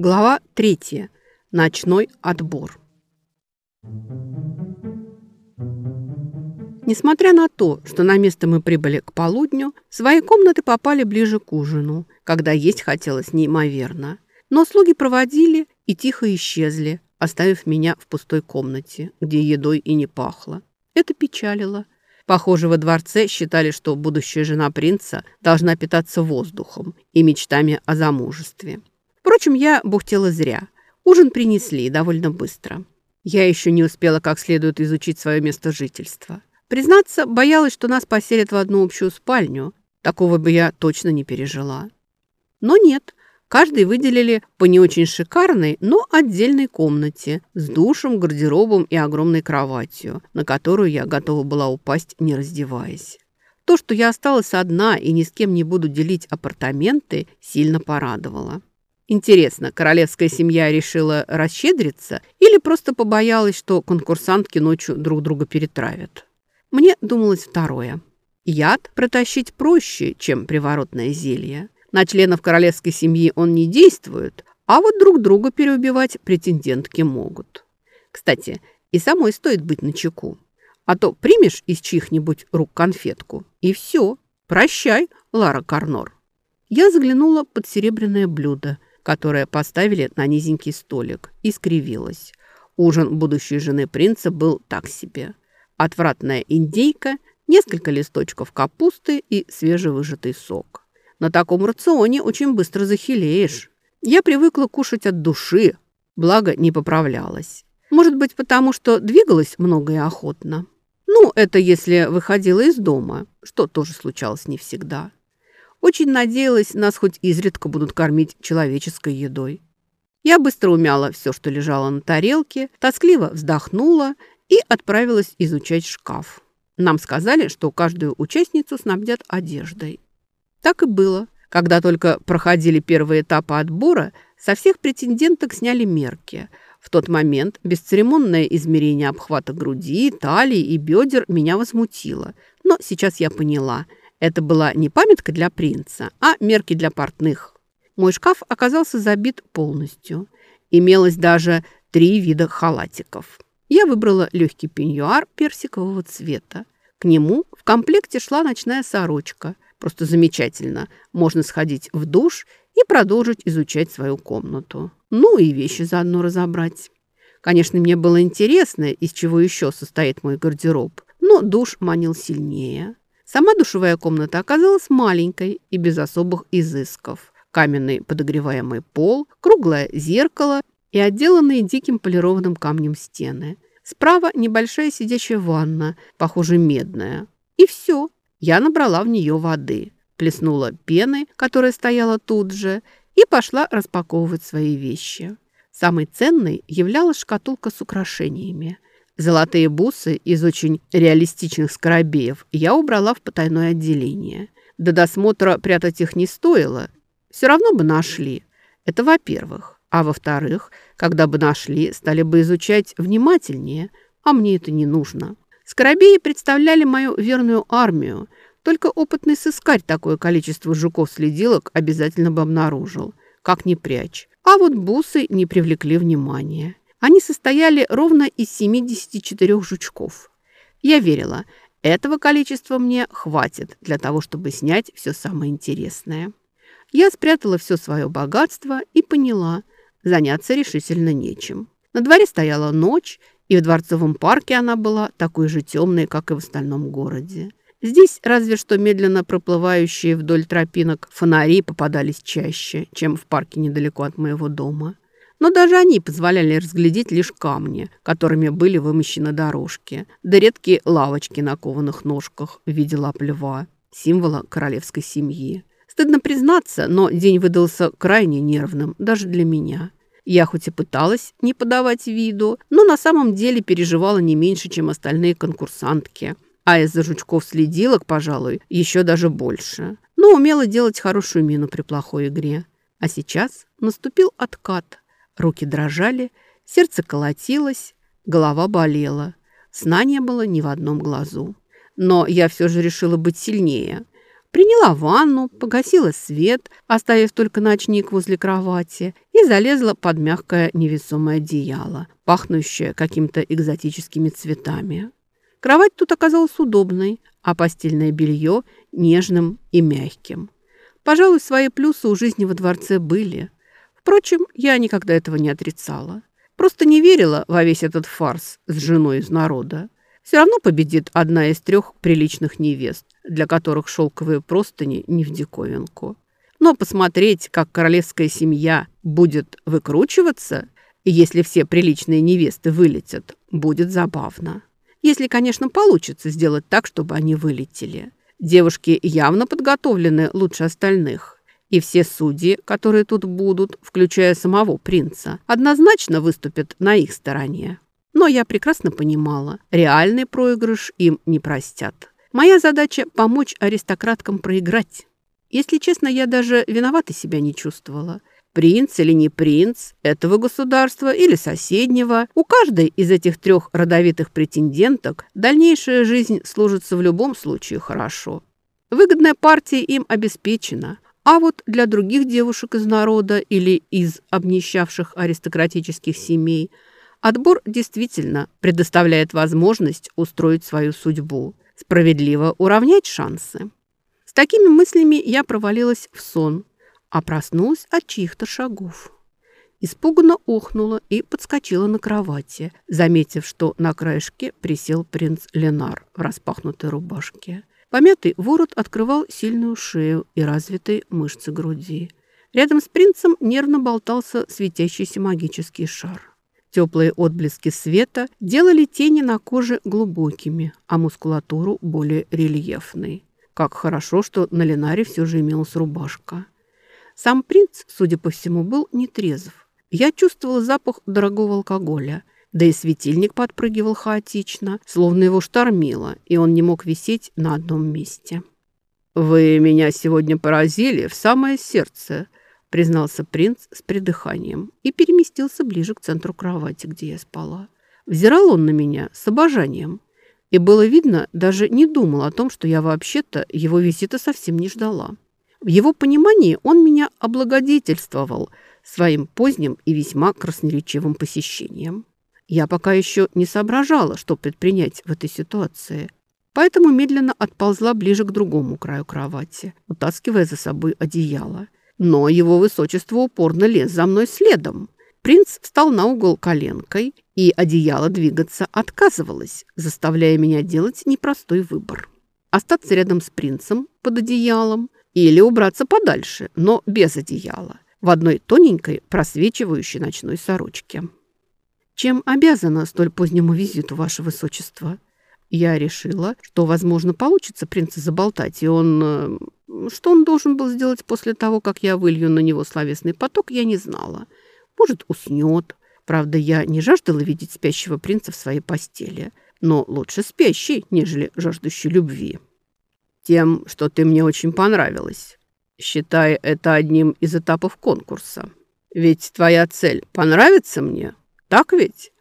Глава третья. Ночной отбор. Несмотря на то, что на место мы прибыли к полудню, свои комнаты попали ближе к ужину, когда есть хотелось неимоверно. Но слуги проводили и тихо исчезли, оставив меня в пустой комнате, где едой и не пахло. Это печалило. Похоже, во дворце считали, что будущая жена принца должна питаться воздухом и мечтами о замужестве. Впрочем, я бухтела зря. Ужин принесли довольно быстро. Я еще не успела как следует изучить свое место жительства. Признаться, боялась, что нас поселят в одну общую спальню. Такого бы я точно не пережила. Но нет, каждый выделили по не очень шикарной, но отдельной комнате с душем, гардеробом и огромной кроватью, на которую я готова была упасть, не раздеваясь. То, что я осталась одна и ни с кем не буду делить апартаменты, сильно порадовало. Интересно, королевская семья решила расщедриться или просто побоялась, что конкурсантки ночью друг друга перетравят? Мне думалось второе. Яд протащить проще, чем приворотное зелье. На членов королевской семьи он не действует, а вот друг друга переубивать претендентки могут. Кстати, и самой стоит быть начеку. А то примешь из чьих-нибудь рук конфетку, и все. Прощай, Лара Карнор. Я заглянула под серебряное блюдо – которое поставили на низенький столик, и скривилась. Ужин будущей жены принца был так себе. Отвратная индейка, несколько листочков капусты и свежевыжатый сок. На таком рационе очень быстро захилеешь. Я привыкла кушать от души, благо не поправлялась. Может быть, потому что двигалась много и охотно. Ну, это если выходила из дома, что тоже случалось не всегда. Очень надеялась, нас хоть изредка будут кормить человеческой едой. Я быстро умяла все, что лежало на тарелке, тоскливо вздохнула и отправилась изучать шкаф. Нам сказали, что каждую участницу снабдят одеждой. Так и было. Когда только проходили первые этапы отбора, со всех претенденток сняли мерки. В тот момент бесцеремонное измерение обхвата груди, талии и бедер меня возмутило. Но сейчас я поняла – это была не памятка для принца, а мерки для портных. Мой шкаф оказался забит полностью. Имелось даже три вида халатиков. Я выбрала легкий пеньюар персикового цвета. К нему в комплекте шла ночная сорочка. Просто замечательно. Можно сходить в душ и продолжить изучать свою комнату. Ну и вещи заодно разобрать. Конечно, мне было интересно, из чего еще состоит мой гардероб, но душ манил сильнее. Сама душевая комната оказалась маленькой и без особых изысков. Каменный подогреваемый пол, круглое зеркало и отделанные диким полированным камнем стены. Справа небольшая сидящая ванна, похоже, медная. И все. Я набрала в нее воды, плеснула пены, которая стояла тут же, и пошла распаковывать свои вещи. Самой ценной являлась шкатулка с украшениями – Золотые бусы из очень реалистичных скоробеев я убрала в потайное отделение. До досмотра прятать их не стоило. Все равно бы нашли. Это во-первых. А во-вторых, когда бы нашли, стали бы изучать внимательнее. А мне это не нужно. Скоробеи представляли мою верную армию. Только опытный сыскарь такое количество жуков-следилок обязательно бы обнаружил. Как не прячь. А вот бусы не привлекли внимания. Они состояли ровно из 74 жучков. Я верила, этого количества мне хватит для того, чтобы снять все самое интересное. Я спрятала все свое богатство и поняла, заняться решительно нечем. На дворе стояла ночь, и в Дворцовом парке она была такой же темной, как и в остальном городе. Здесь разве что медленно проплывающие вдоль тропинок фонари попадались чаще, чем в парке недалеко от моего дома но даже они позволяли разглядеть лишь камни, которыми были вымощены дорожки, да редкие лавочки на кованых ножках в виде лап льва, символа королевской семьи. Стыдно признаться, но день выдался крайне нервным даже для меня. Я хоть и пыталась не подавать виду, но на самом деле переживала не меньше, чем остальные конкурсантки. А из-за жучков-следилок, пожалуй, еще даже больше. но умела делать хорошую мину при плохой игре. А сейчас наступил откат. Руки дрожали, сердце колотилось, голова болела. Сна не было ни в одном глазу. Но я все же решила быть сильнее. Приняла ванну, погасила свет, оставив только ночник возле кровати, и залезла под мягкое невесомое одеяло, пахнущее какими-то экзотическими цветами. Кровать тут оказалась удобной, а постельное белье нежным и мягким. Пожалуй, свои плюсы у жизни во дворце были. Впрочем, я никогда этого не отрицала. Просто не верила во весь этот фарс с женой из народа. Все равно победит одна из трех приличных невест, для которых шелковые простыни не в диковинку. Но посмотреть, как королевская семья будет выкручиваться, если все приличные невесты вылетят, будет забавно. Если, конечно, получится сделать так, чтобы они вылетели. Девушки явно подготовлены лучше остальных. И все судьи, которые тут будут, включая самого принца, однозначно выступят на их стороне. Но я прекрасно понимала, реальный проигрыш им не простят. Моя задача – помочь аристократкам проиграть. Если честно, я даже виноватой себя не чувствовала. Принц или не принц, этого государства или соседнего, у каждой из этих трех родовитых претенденток дальнейшая жизнь служится в любом случае хорошо. Выгодная партия им обеспечена, а вот для других девушек из народа или из обнищавших аристократических семей отбор действительно предоставляет возможность устроить свою судьбу, справедливо уравнять шансы. С такими мыслями я провалилась в сон – а проснулась от чьих-то шагов. Испуганно охнула и подскочила на кровати, заметив, что на краешке присел принц Ленар в распахнутой рубашке. Помятый ворот открывал сильную шею и развитые мышцы груди. Рядом с принцем нервно болтался светящийся магический шар. Теплые отблески света делали тени на коже глубокими, а мускулатуру более рельефной. Как хорошо, что на Ленаре все же имелась рубашка. Сам принц, судя по всему, был нетрезв. Я чувствовала запах дорогого алкоголя, да и светильник подпрыгивал хаотично, словно его штормило, и он не мог висеть на одном месте. «Вы меня сегодня поразили в самое сердце», признался принц с придыханием и переместился ближе к центру кровати, где я спала. Взирал он на меня с обожанием. И было видно, даже не думал о том, что я вообще-то его визита совсем не ждала. В его понимании он меня облагодетельствовал своим поздним и весьма красноречивым посещением. Я пока еще не соображала, что предпринять в этой ситуации, поэтому медленно отползла ближе к другому краю кровати, утаскивая за собой одеяло. Но его высочество упорно лез за мной следом. Принц встал на угол коленкой, и одеяло двигаться отказывалось, заставляя меня делать непростой выбор. Остаться рядом с принцем под одеялом – или убраться подальше, но без одеяла, в одной тоненькой, просвечивающей ночной сорочке. Чем обязана столь позднему визиту, ваше высочество? Я решила, что, возможно, получится принца заболтать, и он... Что он должен был сделать после того, как я вылью на него словесный поток, я не знала. Может, уснет. Правда, я не жаждала видеть спящего принца в своей постели, но лучше спящий, нежели жаждущий любви тем, что ты мне очень понравилась. Считай это одним из этапов конкурса. Ведь твоя цель – понравится мне, так ведь?»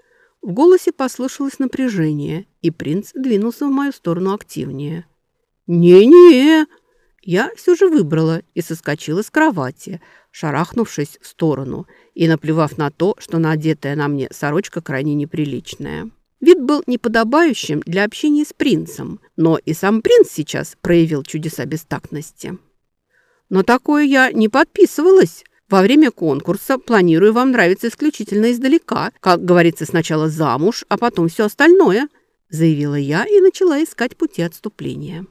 В голосе послышалось напряжение, и принц двинулся в мою сторону активнее. «Не-не!» Я все же выбрала и соскочила с кровати, шарахнувшись в сторону и наплевав на то, что надетая на мне сорочка крайне неприличная. Вид был неподобающим для общения с принцем, но и сам принц сейчас проявил чудеса бестактности. Но такое я не подписывалась. Во время конкурса планирую вам нравиться исключительно издалека. Как говорится, сначала замуж, а потом все остальное, заявила я и начала искать пути отступления.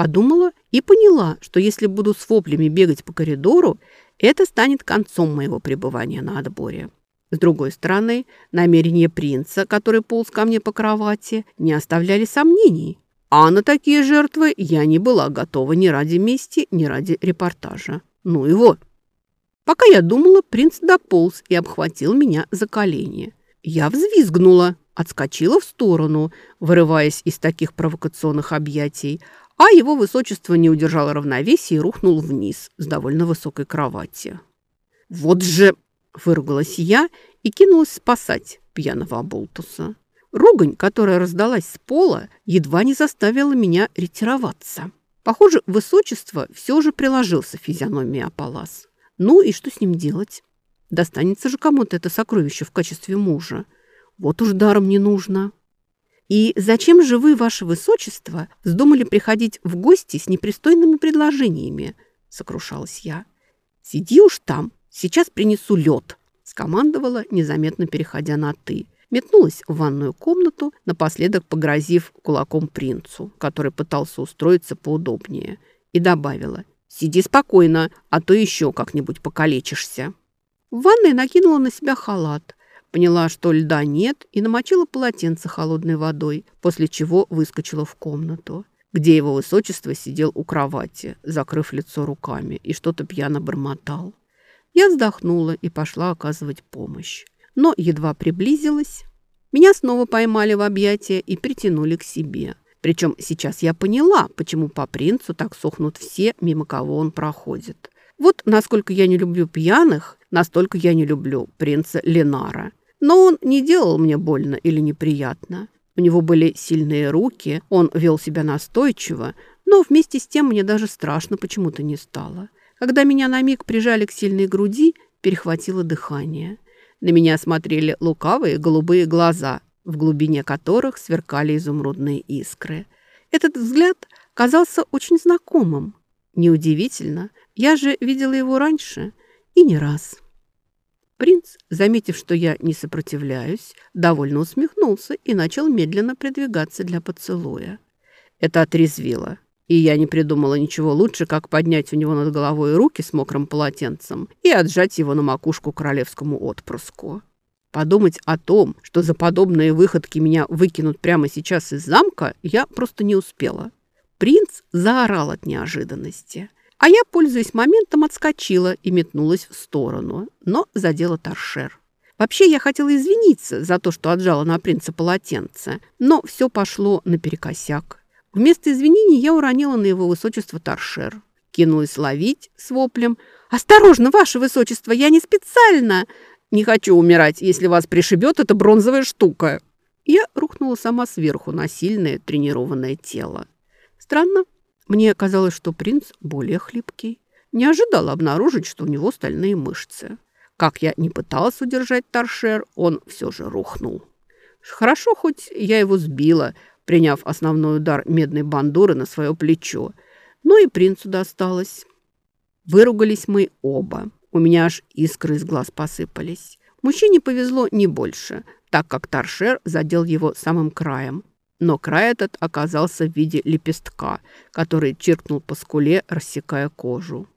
Подумала и поняла, что если буду с воплями бегать по коридору, это станет концом моего пребывания на отборе. С другой стороны, намерения принца, который полз ко мне по кровати, не оставляли сомнений. А на такие жертвы я не была готова ни ради мести, ни ради репортажа. Ну его. Пока я думала, принц дополз и обхватил меня за колени. Я взвизгнула, отскочила в сторону, вырываясь из таких провокационных объятий, а его высочество не удержало равновесия и рухнул вниз с довольно высокой кровати. «Вот же!» – выругалась я и кинулась спасать пьяного оболтуса. Ругань, которая раздалась с пола, едва не заставила меня ретироваться. Похоже, высочество все же приложился физиономии Апалас. Ну и что с ним делать? Достанется же кому-то это сокровище в качестве мужа. Вот уж даром не нужно. И зачем же вы, ваше высочество, вздумали приходить в гости с непристойными предложениями? Сокрушалась я. Сиди уж там, сейчас принесу лед, скомандовала, незаметно переходя на «ты» метнулась в ванную комнату, напоследок погрозив кулаком принцу, который пытался устроиться поудобнее, и добавила «Сиди спокойно, а то еще как-нибудь покалечишься». В ванной накинула на себя халат, поняла, что льда нет, и намочила полотенце холодной водой, после чего выскочила в комнату, где его высочество сидел у кровати, закрыв лицо руками, и что-то пьяно бормотал. Я вздохнула и пошла оказывать помощь но едва приблизилась, меня снова поймали в объятия и притянули к себе. Причем сейчас я поняла, почему по принцу так сохнут все, мимо кого он проходит. Вот насколько я не люблю пьяных, настолько я не люблю принца Ленара. Но он не делал мне больно или неприятно. У него были сильные руки, он вел себя настойчиво, но вместе с тем мне даже страшно почему-то не стало. Когда меня на миг прижали к сильной груди, перехватило дыхание – на меня смотрели лукавые голубые глаза, в глубине которых сверкали изумрудные искры. Этот взгляд казался очень знакомым. Неудивительно, я же видела его раньше и не раз. Принц, заметив, что я не сопротивляюсь, довольно усмехнулся и начал медленно придвигаться для поцелуя. Это отрезвило и я не придумала ничего лучше, как поднять у него над головой руки с мокрым полотенцем и отжать его на макушку королевскому отпрыску. Подумать о том, что за подобные выходки меня выкинут прямо сейчас из замка, я просто не успела. Принц заорал от неожиданности. А я, пользуясь моментом, отскочила и метнулась в сторону, но задела торшер. Вообще, я хотела извиниться за то, что отжала на принца полотенце, но все пошло наперекосяк. Вместо извинений я уронила на его высочество торшер. Кинулась ловить с воплем. «Осторожно, ваше высочество, я не специально!» «Не хочу умирать, если вас пришибет эта бронзовая штука!» Я рухнула сама сверху на сильное тренированное тело. Странно. Мне казалось, что принц более хлипкий. Не ожидала обнаружить, что у него стальные мышцы. Как я не пыталась удержать торшер, он все же рухнул. Хорошо, хоть я его сбила, приняв основной удар медной бандуры на свое плечо. Ну и принцу досталось. Выругались мы оба. У меня аж искры из глаз посыпались. Мужчине повезло не больше, так как торшер задел его самым краем. Но край этот оказался в виде лепестка, который чиркнул по скуле, рассекая кожу.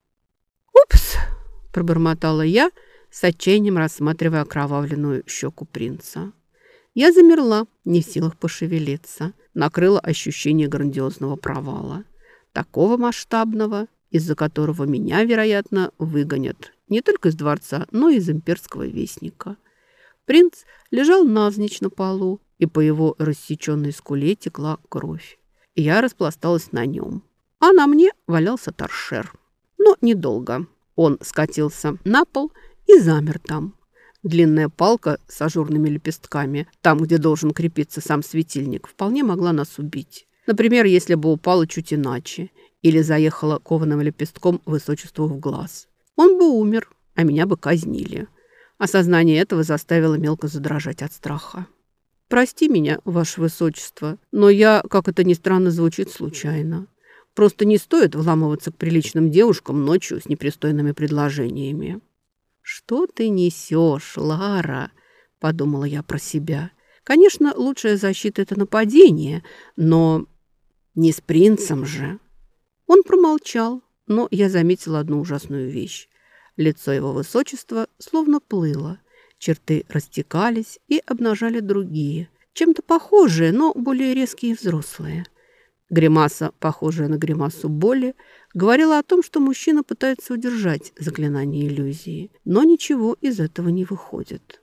«Упс!» – пробормотала я, с отчаянием рассматривая окровавленную щеку принца. Я замерла, не в силах пошевелиться накрыло ощущение грандиозного провала. Такого масштабного, из-за которого меня, вероятно, выгонят не только из дворца, но и из имперского вестника. Принц лежал навзничь на полу, и по его рассеченной скуле текла кровь. Я распласталась на нем, а на мне валялся торшер. Но недолго. Он скатился на пол и замер там, Длинная палка с ажурными лепестками, там, где должен крепиться сам светильник, вполне могла нас убить. Например, если бы упала чуть иначе или заехала кованым лепестком высочеству в глаз. Он бы умер, а меня бы казнили. Осознание этого заставило мелко задрожать от страха. «Прости меня, ваше высочество, но я, как это ни странно звучит, случайно. Просто не стоит вламываться к приличным девушкам ночью с непристойными предложениями». «Что ты несешь, Лара?» – подумала я про себя. «Конечно, лучшая защита – это нападение, но не с принцем же». Он промолчал, но я заметила одну ужасную вещь. Лицо его высочества словно плыло. Черты растекались и обнажали другие, чем-то похожие, но более резкие и взрослые. Гримаса, похожая на гримасу боли, говорила о том, что мужчина пытается удержать заклинание иллюзии, но ничего из этого не выходит.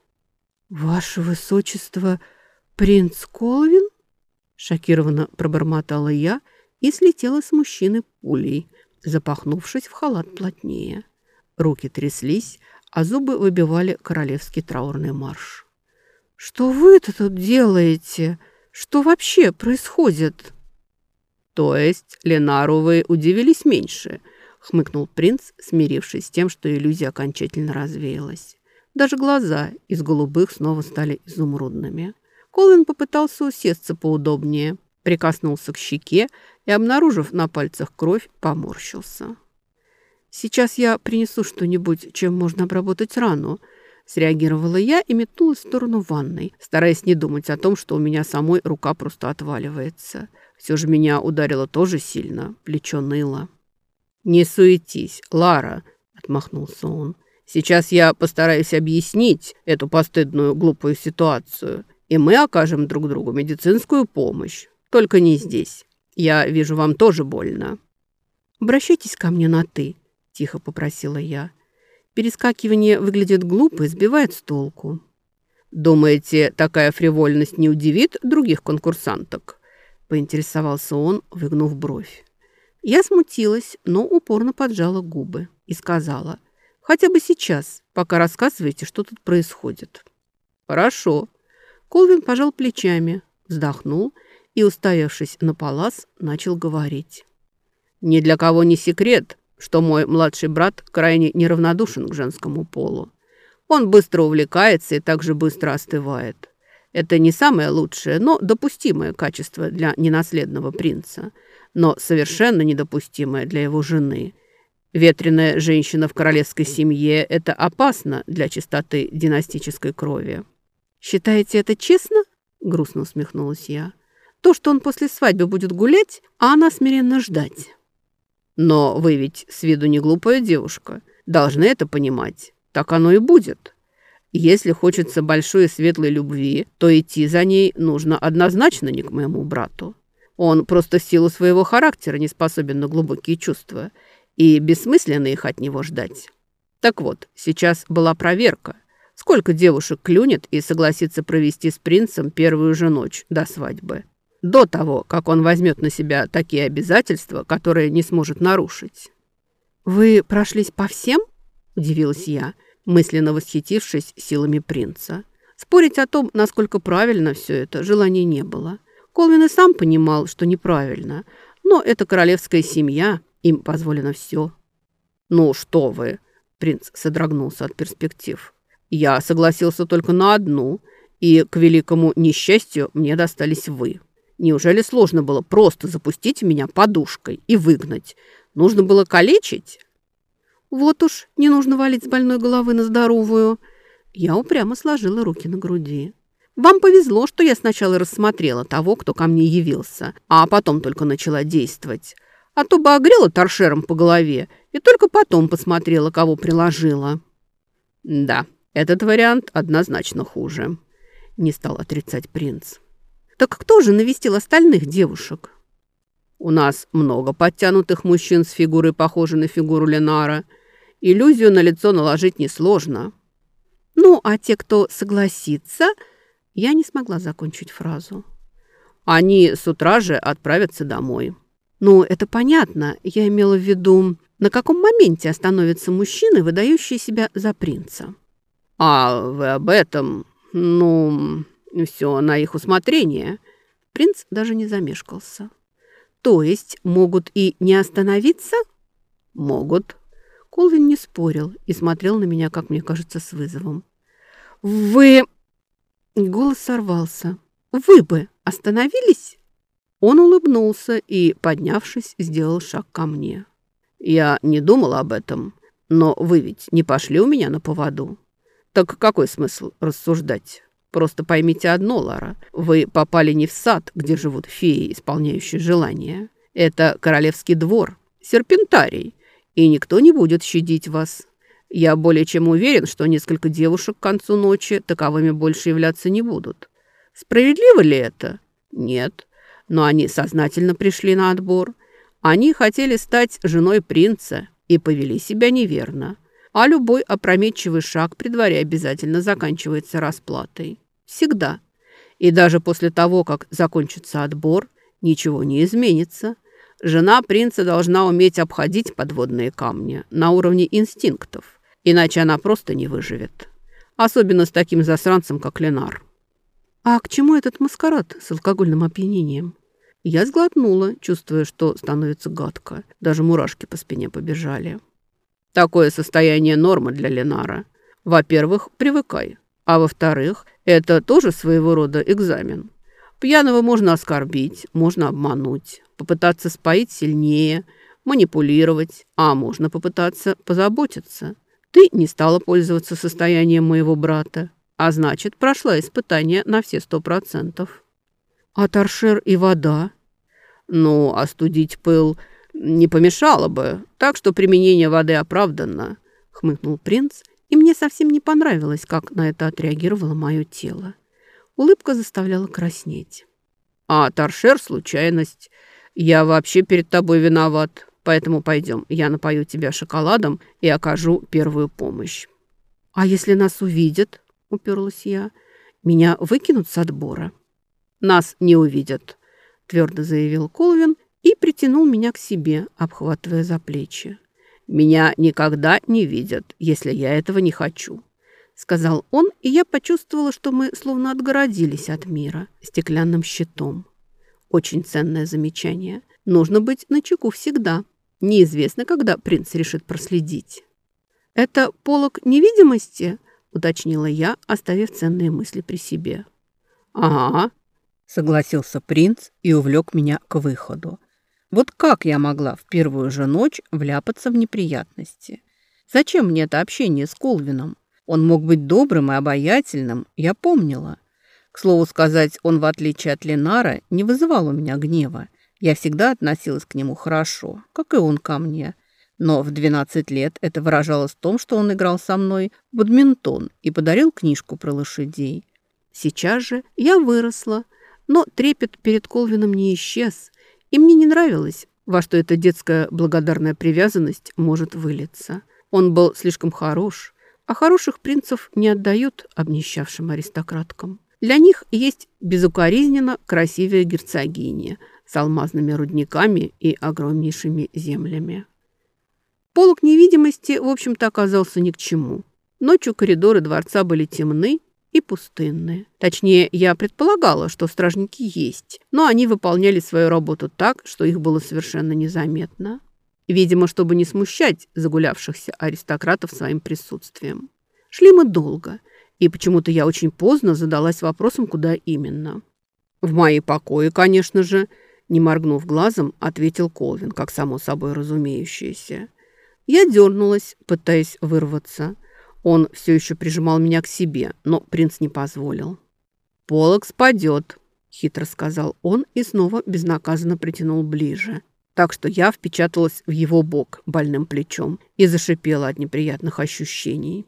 «Ваше высочество, принц Колвин?» Шокированно пробормотала я и слетела с мужчины пулей, запахнувшись в халат плотнее. Руки тряслись, а зубы выбивали королевский траурный марш. «Что вы-то тут делаете? Что вообще происходит?» «То есть Ленару вы удивились меньше?» — хмыкнул принц, смирившись с тем, что иллюзия окончательно развеялась. Даже глаза из голубых снова стали изумрудными. Колвин попытался усесться поудобнее, прикоснулся к щеке и, обнаружив на пальцах кровь, поморщился. «Сейчас я принесу что-нибудь, чем можно обработать рану», Среагировала я и метнулась в сторону ванной, стараясь не думать о том, что у меня самой рука просто отваливается. Все же меня ударило тоже сильно, плечо ныло. «Не суетись, Лара», — отмахнулся он. «Сейчас я постараюсь объяснить эту постыдную глупую ситуацию, и мы окажем друг другу медицинскую помощь. Только не здесь. Я вижу, вам тоже больно». «Обращайтесь ко мне на «ты», — тихо попросила я. Перескакивание выглядит глупо и сбивает с толку. «Думаете, такая фривольность не удивит других конкурсанток?» — поинтересовался он, выгнув бровь. Я смутилась, но упорно поджала губы и сказала, «Хотя бы сейчас, пока рассказываете, что тут происходит». «Хорошо». Колвин пожал плечами, вздохнул и, уставившись на палас, начал говорить. «Ни для кого не секрет, что мой младший брат крайне неравнодушен к женскому полу. Он быстро увлекается и также быстро остывает. Это не самое лучшее, но допустимое качество для ненаследного принца, но совершенно недопустимое для его жены. Ветреная женщина в королевской семье – это опасно для чистоты династической крови. «Считаете это честно?» – грустно усмехнулась я. «То, что он после свадьбы будет гулять, а она смиренно ждать». Но вы ведь с виду не глупая девушка. Должны это понимать. Так оно и будет. Если хочется большой и светлой любви, то идти за ней нужно однозначно не к моему брату. Он просто в силу своего характера не способен на глубокие чувства, и бессмысленно их от него ждать. Так вот, сейчас была проверка. Сколько девушек клюнет и согласится провести с принцем первую же ночь до свадьбы до того, как он возьмет на себя такие обязательства, которые не сможет нарушить. «Вы прошлись по всем?» – удивилась я, мысленно восхитившись силами принца. Спорить о том, насколько правильно все это, желания не было. Колвин и сам понимал, что неправильно, но это королевская семья, им позволено все. «Ну что вы!» – принц содрогнулся от перспектив. «Я согласился только на одну, и, к великому несчастью, мне достались вы». Неужели сложно было просто запустить меня подушкой и выгнать? Нужно было калечить? Вот уж не нужно валить с больной головы на здоровую. Я упрямо сложила руки на груди. Вам повезло, что я сначала рассмотрела того, кто ко мне явился, а потом только начала действовать. А то бы огрела торшером по голове и только потом посмотрела, кого приложила. Да, этот вариант однозначно хуже, не стал отрицать принц. Так кто же навестил остальных девушек? У нас много подтянутых мужчин с фигурой, похожей на фигуру Ленара. Иллюзию на лицо наложить несложно. Ну, а те, кто согласится... Я не смогла закончить фразу. Они с утра же отправятся домой. Ну, это понятно. Я имела в виду, на каком моменте остановятся мужчины, выдающие себя за принца. А вы об этом... Ну, все на их усмотрение. Принц даже не замешкался. То есть могут и не остановиться? Могут. Колвин не спорил и смотрел на меня, как мне кажется, с вызовом. «Вы...» Голос сорвался. «Вы бы остановились?» Он улыбнулся и, поднявшись, сделал шаг ко мне. «Я не думала об этом, но вы ведь не пошли у меня на поводу. Так какой смысл рассуждать?» Просто поймите одно, Лара. Вы попали не в сад, где живут феи, исполняющие желания. Это королевский двор, серпентарий, и никто не будет щадить вас. Я более чем уверен, что несколько девушек к концу ночи таковыми больше являться не будут. Справедливо ли это? Нет. Но они сознательно пришли на отбор. Они хотели стать женой принца и повели себя неверно а любой опрометчивый шаг при дворе обязательно заканчивается расплатой. Всегда. И даже после того, как закончится отбор, ничего не изменится. Жена принца должна уметь обходить подводные камни на уровне инстинктов, иначе она просто не выживет. Особенно с таким засранцем, как Ленар. А к чему этот маскарад с алкогольным опьянением? Я сглотнула, чувствуя, что становится гадко. Даже мурашки по спине побежали. Такое состояние нормы для Ленара. Во-первых, привыкай. А во-вторых, это тоже своего рода экзамен. Пьяного можно оскорбить, можно обмануть, попытаться споить сильнее, манипулировать, а можно попытаться позаботиться. Ты не стала пользоваться состоянием моего брата, а значит, прошла испытание на все сто процентов. А торшер и вода? Ну, остудить пыл не помешало бы, так что применение воды оправданно, хмыкнул принц, и мне совсем не понравилось, как на это отреагировало мое тело. Улыбка заставляла краснеть. А торшер – случайность. Я вообще перед тобой виноват, поэтому пойдем, я напою тебя шоколадом и окажу первую помощь. А если нас увидят, уперлась я, меня выкинут с отбора. Нас не увидят, твердо заявил Колвин и притянул меня к себе, обхватывая за плечи. Меня никогда не видят, если я этого не хочу сказал он, и я почувствовала, что мы словно отгородились от мира стеклянным щитом. Очень ценное замечание. Нужно быть начеку всегда. Неизвестно, когда принц решит проследить. «Это полог невидимости?» – уточнила я, оставив ценные мысли при себе. «Ага», – согласился принц и увлек меня к выходу. Вот как я могла в первую же ночь вляпаться в неприятности? Зачем мне это общение с Колвином? Он мог быть добрым и обаятельным, я помнила. К слову сказать, он, в отличие от Ленара, не вызывал у меня гнева. Я всегда относилась к нему хорошо, как и он ко мне. Но в 12 лет это выражалось в том, что он играл со мной в бадминтон и подарил книжку про лошадей. Сейчас же я выросла, но трепет перед Колвином не исчез, и мне не нравилось, во что эта детская благодарная привязанность может вылиться. Он был слишком хорош, а хороших принцев не отдают обнищавшим аристократкам. Для них есть безукоризненно красивая герцогиня с алмазными рудниками и огромнейшими землями. Полок невидимости, в общем-то, оказался ни к чему. Ночью коридоры дворца были темны и пустынные. Точнее, я предполагала, что стражники есть, но они выполняли свою работу так, что их было совершенно незаметно. Видимо, чтобы не смущать загулявшихся аристократов своим присутствием. Шли мы долго, и почему-то я очень поздно задалась вопросом, куда именно. «В мои покои, конечно же», – не моргнув глазом, ответил Колвин, как само собой разумеющееся. Я дернулась, пытаясь вырваться. Он все еще прижимал меня к себе, но принц не позволил. «Полок спадет», – хитро сказал он и снова безнаказанно притянул ближе так что я впечаталась в его бок больным плечом и зашипела от неприятных ощущений.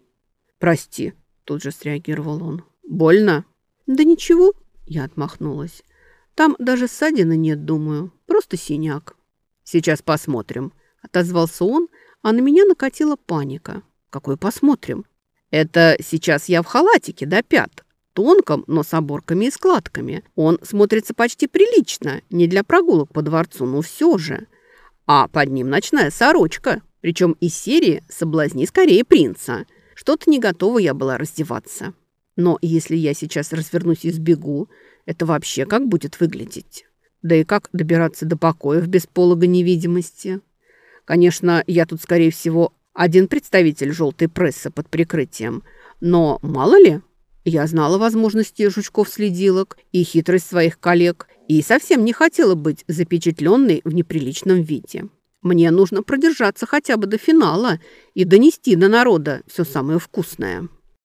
«Прости», — тут же среагировал он. «Больно?» «Да ничего», — я отмахнулась. «Там даже ссадины нет, думаю, просто синяк». «Сейчас посмотрим», — отозвался он, а на меня накатила паника. «Какой посмотрим?» «Это сейчас я в халатике до пят, тонком, но с оборками и складками. Он смотрится почти прилично, не для прогулок по дворцу, но все же. А под ним ночная сорочка, причем из серии «Соблазни скорее принца». Что-то не готова я была раздеваться. Но если я сейчас развернусь и сбегу, это вообще как будет выглядеть? Да и как добираться до покоев без полога невидимости? Конечно, я тут, скорее всего, один представитель желтой прессы под прикрытием. Но мало ли, я знала возможности жучков-следилок и хитрость своих коллег и совсем не хотела быть запечатленной в неприличном виде. Мне нужно продержаться хотя бы до финала и донести до народа все самое вкусное.